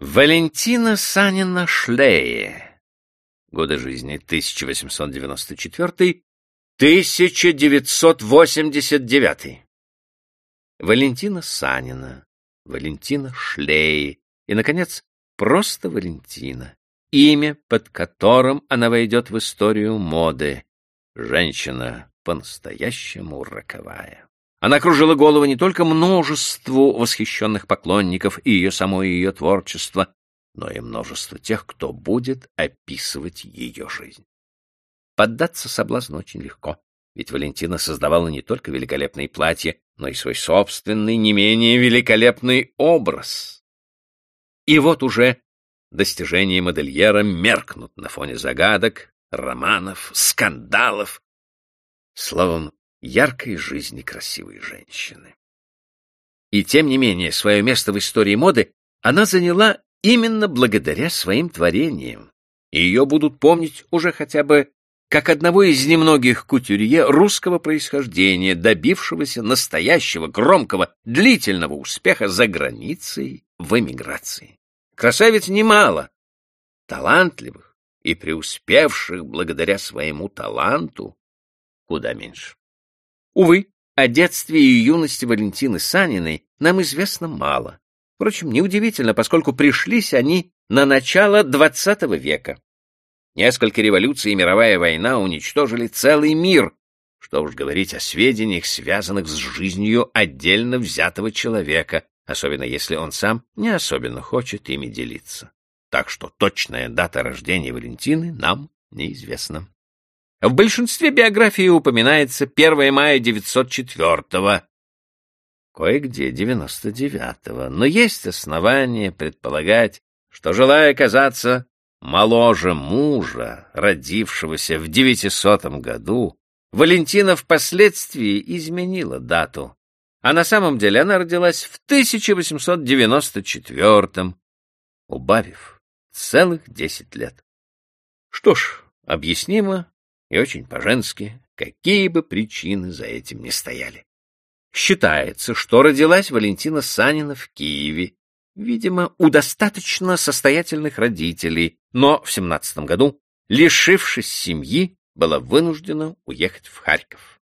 Валентина Санина Шлее. Годы жизни 1894-1989. Валентина Санина, Валентина Шлее и, наконец, просто Валентина. Имя, под которым она войдет в историю моды. Женщина по-настоящему роковая. Она кружила голову не только множеству восхищенных поклонников и ее само ее творчество, но и множество тех, кто будет описывать ее жизнь. Поддаться соблазну очень легко, ведь Валентина создавала не только великолепные платья, но и свой собственный, не менее великолепный образ. И вот уже достижения модельера меркнут на фоне загадок, романов, скандалов. Словом, яркой жизни красивой женщины. И тем не менее, свое место в истории моды она заняла именно благодаря своим творениям, и ее будут помнить уже хотя бы как одного из немногих кутюрье русского происхождения, добившегося настоящего, громкого, длительного успеха за границей в эмиграции. Красавиц немало, талантливых и преуспевших благодаря своему таланту куда меньше. Увы, о детстве и юности Валентины Саниной нам известно мало. Впрочем, неудивительно, поскольку пришлись они на начало XX века. Несколько революций и мировая война уничтожили целый мир, что уж говорить о сведениях, связанных с жизнью отдельно взятого человека, особенно если он сам не особенно хочет ими делиться. Так что точная дата рождения Валентины нам неизвестна. В большинстве биографий упоминается 1 мая 904-го, кое-где 99-го, но есть основания предполагать, что, желая казаться моложе мужа, родившегося в 900 году, Валентина впоследствии изменила дату, а на самом деле она родилась в 1894 убавив целых 10 лет. Что ж, объяснимо и очень по-женски, какие бы причины за этим ни стояли. Считается, что родилась Валентина Санина в Киеве, видимо, у достаточно состоятельных родителей, но в 17 году, лишившись семьи, была вынуждена уехать в Харьков.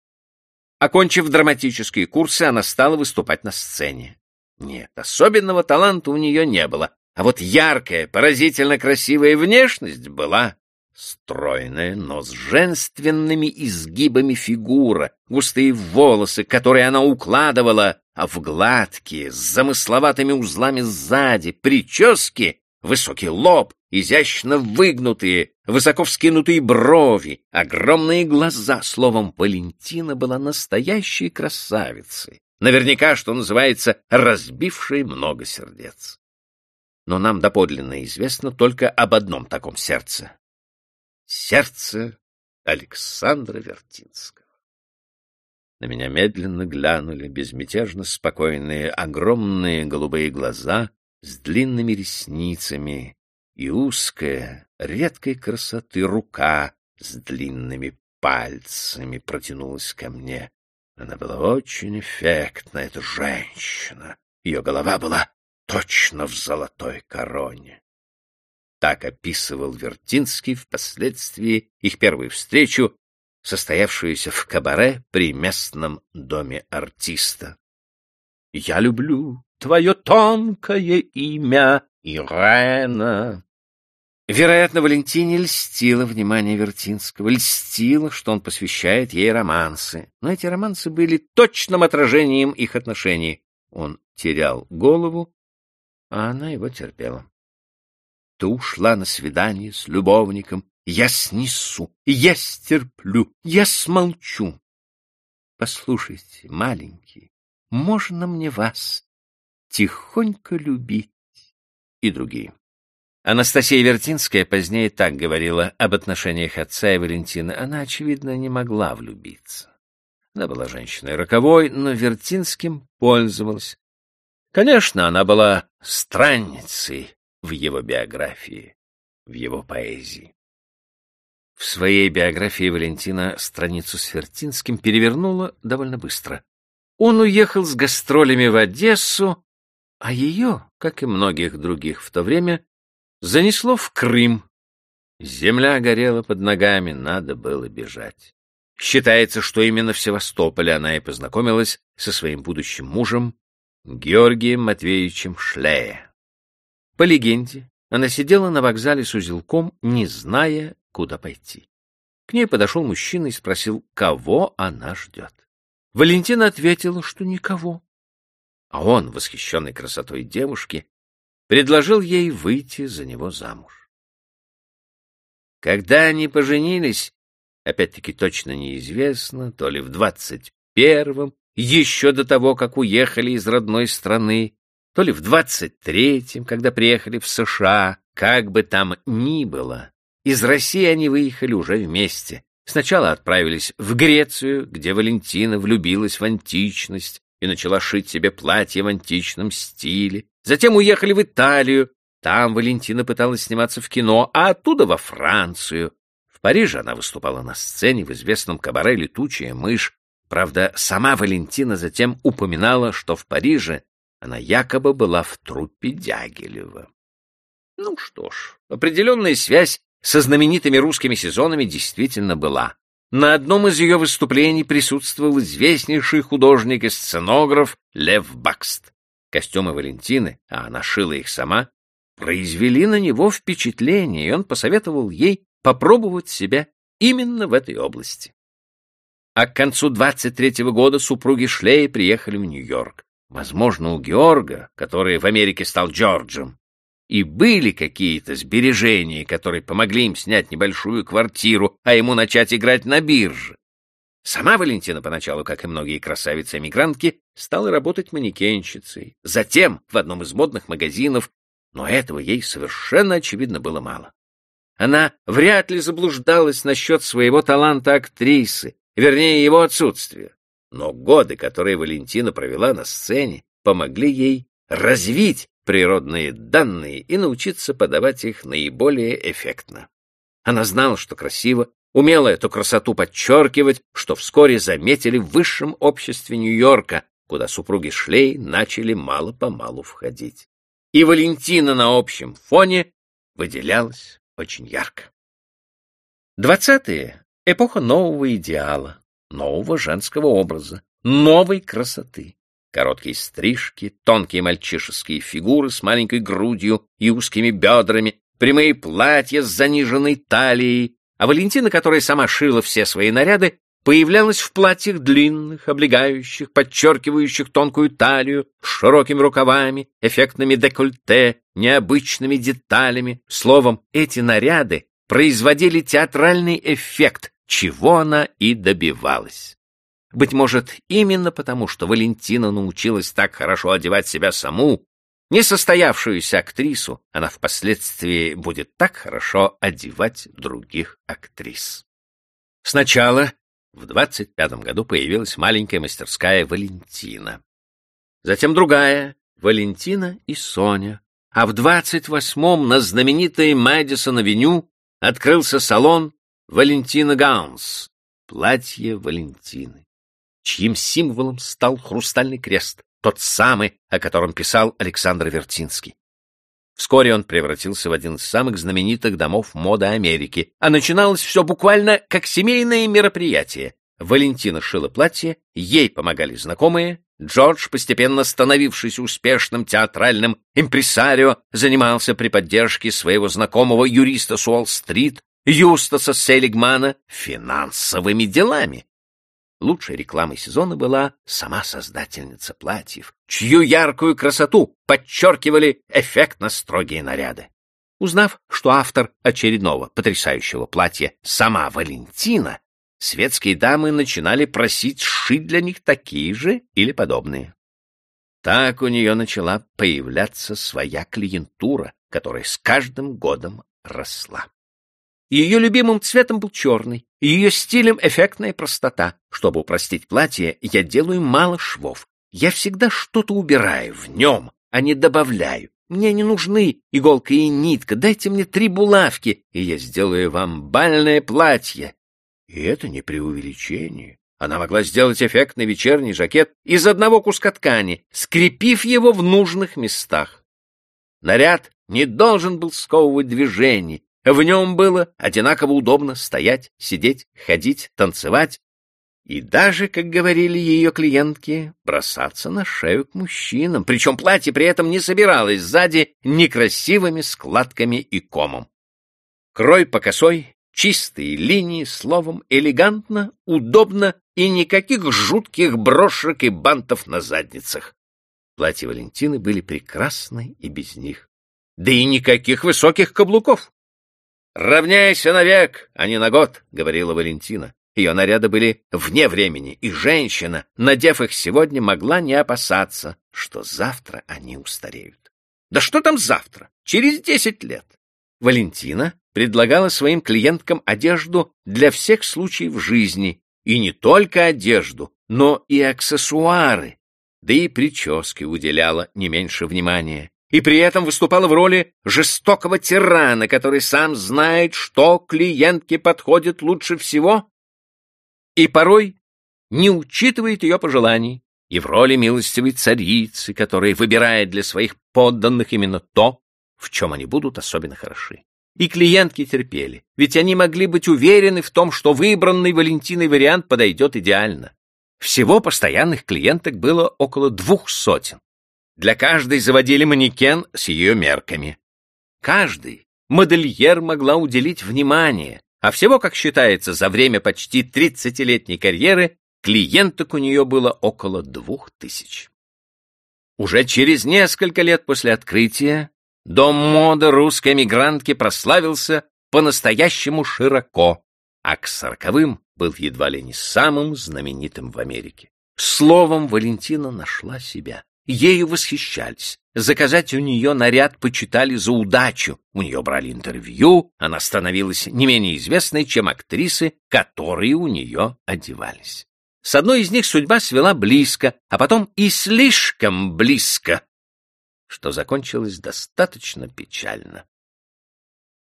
Окончив драматические курсы, она стала выступать на сцене. Нет, особенного таланта у нее не было, а вот яркая, поразительно красивая внешность была. Стройная, но с женственными изгибами фигура, густые волосы, которые она укладывала, а в гладкие, с замысловатыми узлами сзади, прически, высокий лоб, изящно выгнутые, высоко вскинутые брови, огромные глаза. Словом, Валентина была настоящей красавицей. Наверняка, что называется, разбившей много сердец. Но нам доподлинно известно только об одном таком сердце Сердце Александра Вертинского. На меня медленно глянули безмятежно спокойные огромные голубые глаза с длинными ресницами и узкая, редкой красоты рука с длинными пальцами протянулась ко мне. Она была очень эффектна, эта женщина. Ее голова была точно в золотой короне. Так описывал Вертинский впоследствии их первую встречу, состоявшуюся в кабаре при местном доме артиста. «Я люблю твое тонкое имя, Ирена». Вероятно, Валентине льстило внимание Вертинского, льстило, что он посвящает ей романсы. Но эти романсы были точным отражением их отношений. Он терял голову, а она его терпела. Ты ушла на свидание с любовником, я снесу, я стерплю, я смолчу. Послушайте, маленький, можно мне вас тихонько любить? И другие. Анастасия Вертинская позднее так говорила об отношениях отца и Валентины. Она, очевидно, не могла влюбиться. Она была женщиной роковой, но Вертинским пользовалась. Конечно, она была странницей, в его биографии, в его поэзии. В своей биографии Валентина страницу с Фертинским перевернула довольно быстро. Он уехал с гастролями в Одессу, а ее, как и многих других в то время, занесло в Крым. Земля горела под ногами, надо было бежать. Считается, что именно в Севастополе она и познакомилась со своим будущим мужем Георгием Матвеевичем Шлее. По легенде, она сидела на вокзале с узелком, не зная, куда пойти. К ней подошел мужчина и спросил, кого она ждет. Валентина ответила, что никого. А он, восхищенный красотой девушки, предложил ей выйти за него замуж. Когда они поженились, опять-таки точно неизвестно, то ли в двадцать первом, еще до того, как уехали из родной страны, то ли в двадцать третьем, когда приехали в США, как бы там ни было. Из России они выехали уже вместе. Сначала отправились в Грецию, где Валентина влюбилась в античность и начала шить себе платье в античном стиле. Затем уехали в Италию. Там Валентина пыталась сниматься в кино, а оттуда во Францию. В Париже она выступала на сцене в известном кабаре «Летучая мышь», Правда, сама Валентина затем упоминала, что в Париже она якобы была в труппе Дягилева. Ну что ж, определенная связь со знаменитыми русскими сезонами действительно была. На одном из ее выступлений присутствовал известнейший художник и сценограф Лев Бакст. Костюмы Валентины, а она шила их сама, произвели на него впечатление, и он посоветовал ей попробовать себя именно в этой области а к концу 23-го года супруги Шлей приехали в Нью-Йорк. Возможно, у Георга, который в Америке стал Джорджем, и были какие-то сбережения, которые помогли им снять небольшую квартиру, а ему начать играть на бирже. Сама Валентина поначалу, как и многие красавицы-эмигрантки, стала работать манекенщицей, затем в одном из модных магазинов, но этого ей совершенно очевидно было мало. Она вряд ли заблуждалась насчет своего таланта актрисы, вернее, его отсутствие. Но годы, которые Валентина провела на сцене, помогли ей развить природные данные и научиться подавать их наиболее эффектно. Она знала, что красиво, умела эту красоту подчеркивать, что вскоре заметили в высшем обществе Нью-Йорка, куда супруги Шлей начали мало-помалу входить. И Валентина на общем фоне выделялась очень ярко. Двадцатые Эпоха нового идеала, нового женского образа, новой красоты. Короткие стрижки, тонкие мальчишеские фигуры с маленькой грудью и узкими бедрами, прямые платья с заниженной талией, а Валентина, которая сама шила все свои наряды, появлялась в платьях длинных, облегающих, подчеркивающих тонкую талию, с широкими рукавами, эффектными декольте, необычными деталями. Словом, эти наряды производили театральный эффект, чего она и добивалась. Быть может, именно потому, что Валентина научилась так хорошо одевать себя саму, несостоявшуюся актрису, она впоследствии будет так хорошо одевать других актрис. Сначала в 25-м году появилась маленькая мастерская Валентина. Затем другая — Валентина и Соня. А в 28-м на знаменитой Мэдисон-авеню открылся салон Валентина Гаунс, платье Валентины, чьим символом стал хрустальный крест, тот самый, о котором писал Александр Вертинский. Вскоре он превратился в один из самых знаменитых домов моды Америки, а начиналось все буквально как семейное мероприятие. Валентина шила платье, ей помогали знакомые, Джордж, постепенно становившись успешным театральным импресарио, занимался при поддержке своего знакомого юриста с Уолл-стрит Юстаса Селигмана финансовыми делами. Лучшей рекламой сезона была сама создательница платьев, чью яркую красоту подчеркивали эффектно строгие наряды. Узнав, что автор очередного потрясающего платья сама Валентина, светские дамы начинали просить сшить для них такие же или подобные. Так у нее начала появляться своя клиентура, которая с каждым годом росла. Ее любимым цветом был черный, ее стилем эффектная простота. Чтобы упростить платье, я делаю мало швов. Я всегда что-то убираю в нем, а не добавляю. Мне не нужны иголка и нитка, дайте мне три булавки, и я сделаю вам бальное платье. И это не преувеличение. Она могла сделать эффектный вечерний жакет из одного куска ткани, скрепив его в нужных местах. Наряд не должен был сковывать движений. В нем было одинаково удобно стоять, сидеть, ходить, танцевать и даже, как говорили ее клиентки, бросаться на шею к мужчинам, причем платье при этом не собиралось сзади некрасивыми складками и комом. Крой по косой, чистые линии, словом, элегантно, удобно и никаких жутких брошек и бантов на задницах. Платья Валентины были прекрасны и без них. Да и никаких высоких каблуков. «Равняйся на век, а не на год», — говорила Валентина. Ее наряды были вне времени, и женщина, надев их сегодня, могла не опасаться, что завтра они устареют. Да что там завтра? Через десять лет. Валентина предлагала своим клиенткам одежду для всех случаев жизни, и не только одежду, но и аксессуары, да и прически уделяла не меньше внимания, и при этом выступала в роли жестокого тирана, который сам знает, что клиентке подходит лучше всего, и порой не учитывает ее пожеланий, и в роли милостивой царицы, которая выбирает для своих подданных именно то, в чем они будут особенно хороши. И клиентки терпели, ведь они могли быть уверены в том, что выбранный Валентиной вариант подойдет идеально. Всего постоянных клиенток было около двух сотен. Для каждой заводили манекен с ее мерками. Каждый модельер могла уделить внимание, а всего, как считается, за время почти 30-летней карьеры клиенток у нее было около двух тысяч. Уже через несколько лет после открытия дом моды русской мигрантки прославился по-настоящему широко, а к сороковым был едва ли не самым знаменитым в Америке. Словом, Валентина нашла себя. Ею восхищались. Заказать у нее наряд почитали за удачу. У нее брали интервью, она становилась не менее известной, чем актрисы, которые у нее одевались. С одной из них судьба свела близко, а потом и слишком близко, что закончилось достаточно печально.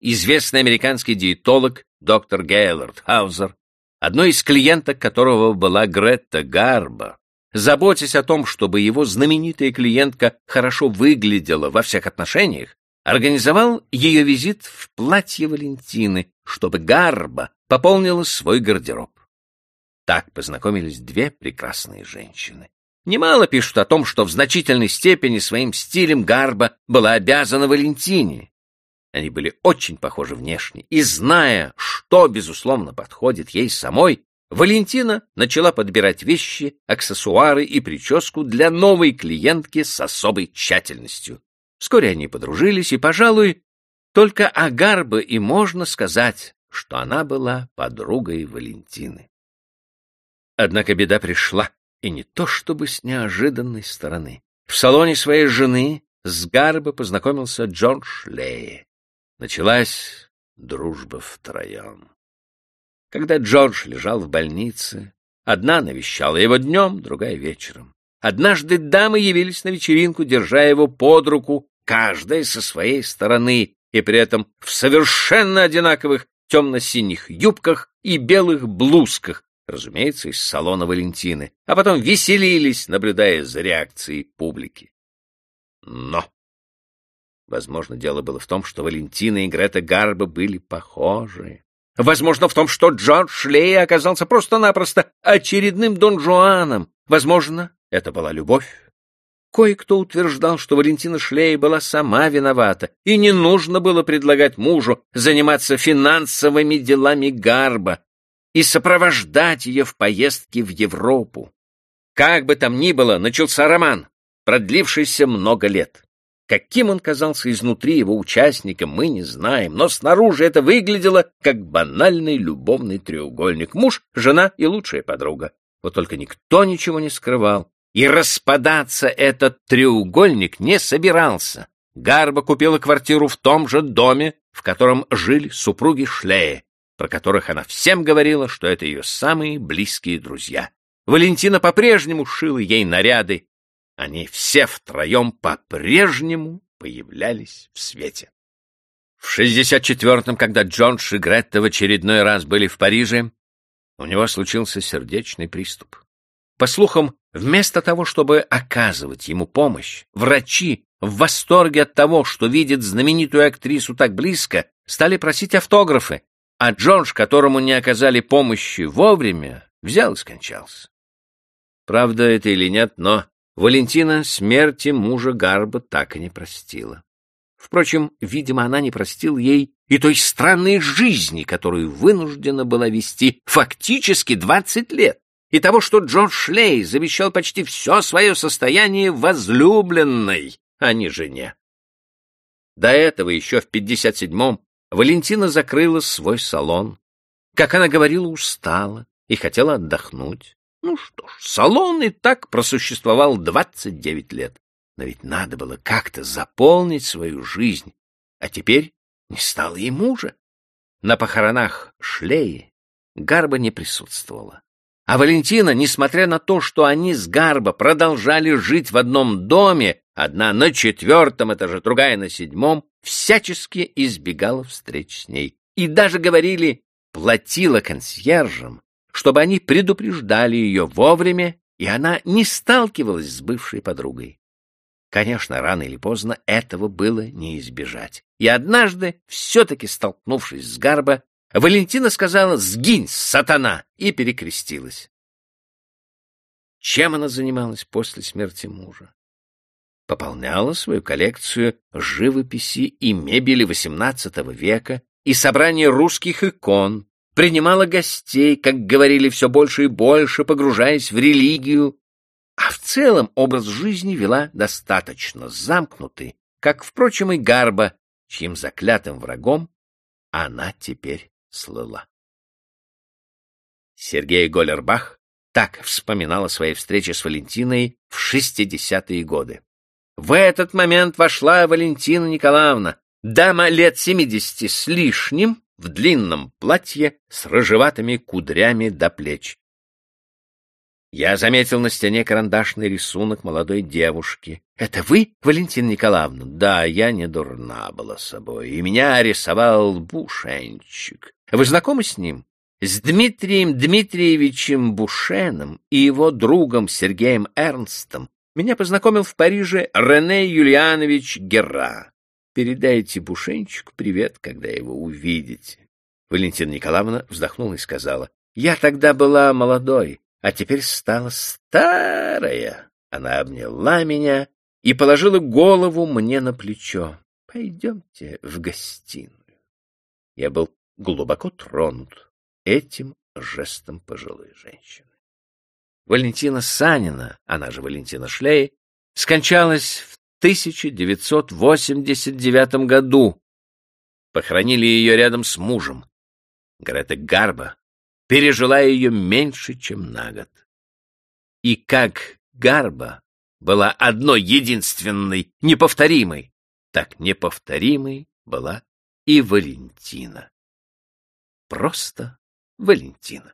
Известный американский диетолог доктор Гейлорд Хаузер, одной из клиенток которого была Гретта Гарба, заботясь о том, чтобы его знаменитая клиентка хорошо выглядела во всех отношениях, организовал ее визит в платье Валентины, чтобы Гарба пополнила свой гардероб. Так познакомились две прекрасные женщины. Немало пишут о том, что в значительной степени своим стилем Гарба была обязана Валентине. Они были очень похожи внешне, и, зная, что, безусловно, подходит ей самой, Валентина начала подбирать вещи, аксессуары и прическу для новой клиентки с особой тщательностью. Вскоре они подружились, и, пожалуй, только о Гарбе и можно сказать, что она была подругой Валентины. Однако беда пришла, и не то чтобы с неожиданной стороны. В салоне своей жены с Гарбо познакомился Джордж Лей. Началась дружба втроем. Когда Джордж лежал в больнице, одна навещала его днем, другая вечером. Однажды дамы явились на вечеринку, держа его под руку, каждая со своей стороны, и при этом в совершенно одинаковых темно-синих юбках и белых блузках, разумеется, из салона Валентины, а потом веселились, наблюдая за реакцией публики. Но, возможно, дело было в том, что Валентина и Грета Гарба были похожи. Возможно, в том, что Джордж Шлей оказался просто-напросто очередным Дон Жуаном. Возможно, это была любовь. Кое-кто утверждал, что Валентина Шлей была сама виновата, и не нужно было предлагать мужу заниматься финансовыми делами Гарба и сопровождать ее в поездке в Европу. Как бы там ни было, начался роман, продлившийся много лет. Каким он казался изнутри его участником, мы не знаем, но снаружи это выглядело как банальный любовный треугольник. Муж, жена и лучшая подруга. Вот только никто ничего не скрывал. И распадаться этот треугольник не собирался. Гарба купила квартиру в том же доме, в котором жили супруги Шлея, про которых она всем говорила, что это ее самые близкие друзья. Валентина по-прежнему шила ей наряды, они все втроем по-прежнему появлялись в свете. В 64-м, когда Джордж и Гретта в очередной раз были в Париже, у него случился сердечный приступ. По слухам, Вместо того, чтобы оказывать ему помощь, врачи в восторге от того, что видят знаменитую актрису так близко, стали просить автографы, а Джордж, которому не оказали помощи вовремя, взял и скончался. Правда это или нет, но Валентина смерти мужа Гарба так и не простила. Впрочем, видимо, она не простила ей и той странной жизни, которую вынуждена была вести фактически двадцать лет, и того, что Джон Шлей завещал почти все свое состояние возлюбленной, а не жене. До этого еще в 57-м Валентина закрыла свой салон. Как она говорила, устала и хотела отдохнуть. Ну что ж, салон и так просуществовал 29 лет. Но ведь надо было как-то заполнить свою жизнь. А теперь не стало и мужа. На похоронах Шлеи Гарба не присутствовала. А Валентина, несмотря на то, что они с Гарбо продолжали жить в одном доме, одна на четвертом этаже, другая на седьмом, всячески избегала встреч с ней. И даже говорили, платила консьержам, чтобы они предупреждали ее вовремя, и она не сталкивалась с бывшей подругой. Конечно, рано или поздно этого было не избежать. И однажды, все-таки столкнувшись с Гарбо, Валентина сказала «Сгинь, сатана!» и перекрестилась. Чем она занималась после смерти мужа? Пополняла свою коллекцию живописи и мебели XVIII века и собрание русских икон, принимала гостей, как говорили, все больше и больше, погружаясь в религию, а в целом образ жизни вела достаточно замкнутый, как, впрочем, и Гарба, чьим заклятым врагом она теперь слыла. Сергей Голлербах так вспоминал о своей встрече с Валентиной в шестидесятые годы. В этот момент вошла Валентина Николаевна, дама лет семидесяти с лишним, в длинном платье с рыжеватыми кудрями до плеч. Я заметил на стене карандашный рисунок молодой девушки. — Это вы, Валентина Николаевна? — Да, я не дурна была собой, и меня рисовал Бушенчик. Вы знакомы с ним? С Дмитрием Дмитриевичем Бушеном и его другом Сергеем Эрнстом меня познакомил в Париже Рене Юлианович Герра. Передайте Бушенчику привет, когда его увидите. Валентина Николаевна вздохнула и сказала, — Я тогда была молодой, а теперь стала старая. Она обняла меня и положила голову мне на плечо. Пойдемте в гостиную. Я был глубоко тронут этим жестом пожилой женщины. Валентина Санина, она же Валентина Шлей, скончалась в 1989 году. Похоронили ее рядом с мужем. Грета Гарба пережила ее меньше, чем на год. И как Гарба была одной единственной, неповторимой, так неповторимой была и Валентина. Просто Валентина.